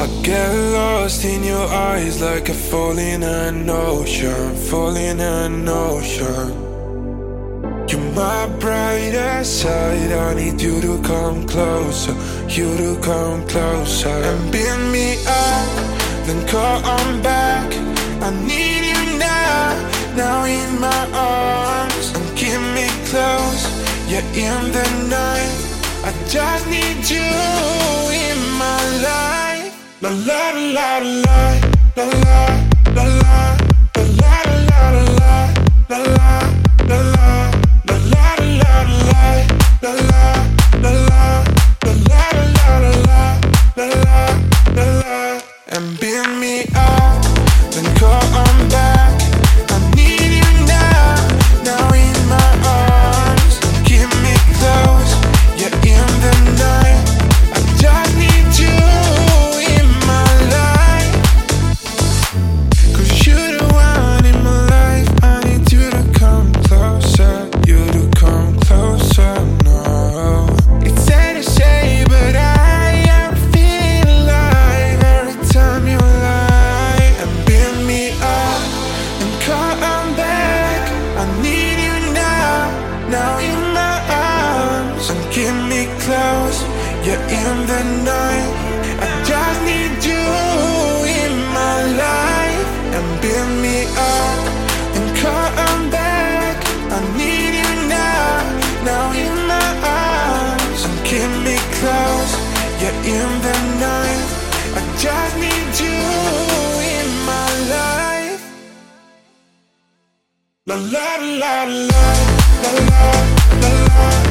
I get lost in your eyes like I fall in an ocean, fall in an ocean. You're my brightest side. I need you to come closer, you to come closer and build me up. Then come back. I need you now, now in my arms and keep me close. Yeah, in the night, I just need you. La la la la la la la la la la la la la la la la la. La la la la la close. Yeah, in the night, I just need you in my life and build me up and come back. I need you now, now in my arms and keep me close. Yeah, in the night, I just need you in my life. La la la la la la la la.